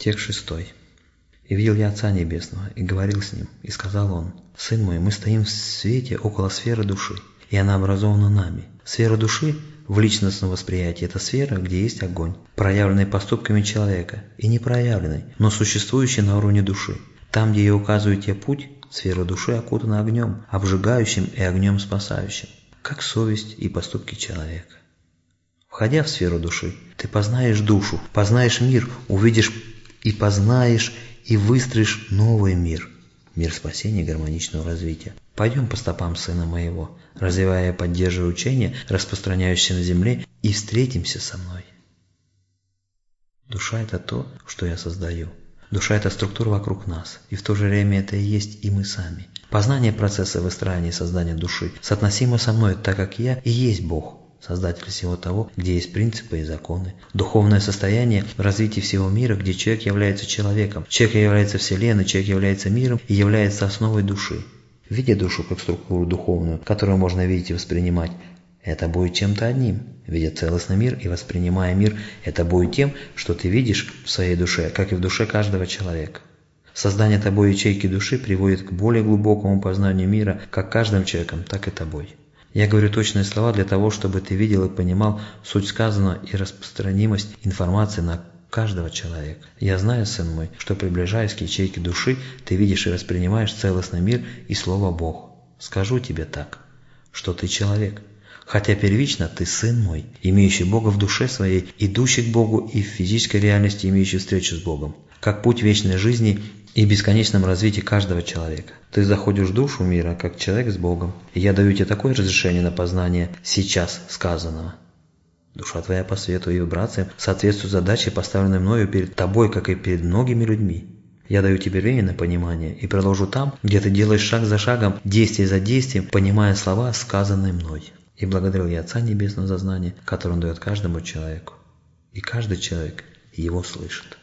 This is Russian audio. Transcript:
Текст шестой. «И видел я Отца Небесного, и говорил с Ним, и сказал Он, «Сын мой, мы стоим в свете около сферы души, и она образована нами. Сфера души в личностном восприятии – это сфера, где есть огонь, проявленный поступками человека, и не проявленный, но существующий на уровне души. Там, где я указываю тебе путь, сфера души окутана огнем, обжигающим и огнем спасающим, как совесть и поступки человека. Входя в сферу души, ты познаешь душу, познаешь мир, увидишь и познаешь, и выстроишь новый мир. Мир спасения и гармоничного развития. Пойдем по стопам Сына Моего, развивая и поддерживая учение, распространяющее на земле, и встретимся со мной. Душа – это то, что я создаю. Душа – это структура вокруг нас, и в то же время это и есть и мы сами. Познание процесса выстраивания и создания души соотносимо со мной, так как я и есть Бог, создатель всего того, где есть принципы и законы. Духовное состояние в развитии всего мира, где человек является человеком, человек является вселенной, человек является миром и является основой души. Видя душу как структуру духовную, которую можно видеть и воспринимать, это будет чем-то одним. Видя целостный мир и воспринимая мир, это будет тем, что ты видишь в своей душе, как и в душе каждого человека. Создание тобой ячейки души приводит к более глубокому познанию мира как каждым человеком, так и тобой. Я говорю точные слова для того, чтобы ты видел и понимал суть сказанного и распространимость информации на каждого человека. Я знаю, сын мой, что приближаясь к ячейке души, ты видишь и воспринимаешь целостный мир и слово Бог. Скажу тебе так, что ты человек. Хотя первично ты сын мой, имеющий Бога в душе своей, идущий к Богу и в физической реальности имеющий встречу с Богом. Как путь вечной жизни и бесконечном развитии каждого человека. Ты заходишь в душу мира, как человек с Богом, и я даю тебе такое разрешение на познание сейчас сказанного. Душа твоя по свету и вибрациям соответствует задаче, поставленной мною перед тобой, как и перед многими людьми. Я даю тебе время на понимание и продолжу там, где ты делаешь шаг за шагом, действие за действием, понимая слова, сказанные мной. И благодарил я Отца Небесного за знание, которое Он дает каждому человеку. И каждый человек его слышит.